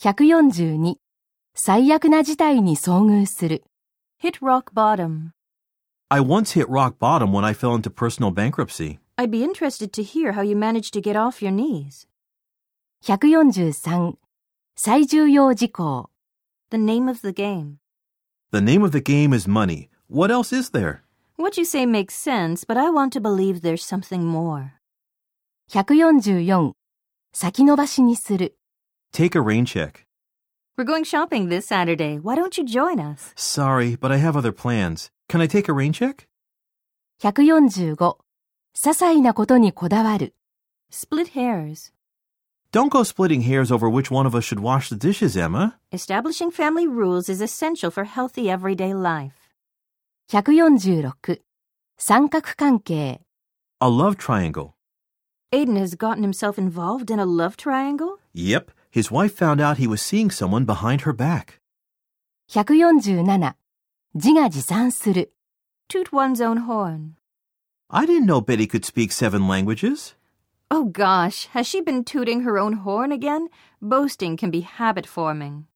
142最悪な事態に遭遇する Hit rock bottom. I once hit rock bottom when I fell into personal bankruptcy. I'd be interested to hear how you managed to get off your knees. 143最重要事項 The name of the game. The name of the game is money. What else is there? What you say makes sense, but I want to believe there's something more. 144先延ばしにする Take a rain check. We're going shopping this Saturday. Why don't you join us? Sorry, but I have other plans. Can I take a rain check? 145些細なことにこだわる Split hairs. Don't go splitting hairs over which one of us should wash the dishes, Emma. Establishing family rules is essential for healthy everyday life. 146三角関係 A love triangle. Aiden has gotten himself involved in a love triangle? Yep, his wife found out he was seeing someone behind her back. 147自画自賛する Toot one's own horn. I didn't know Betty could speak seven languages. Oh gosh, has she been tooting her own horn again? Boasting can be habit forming.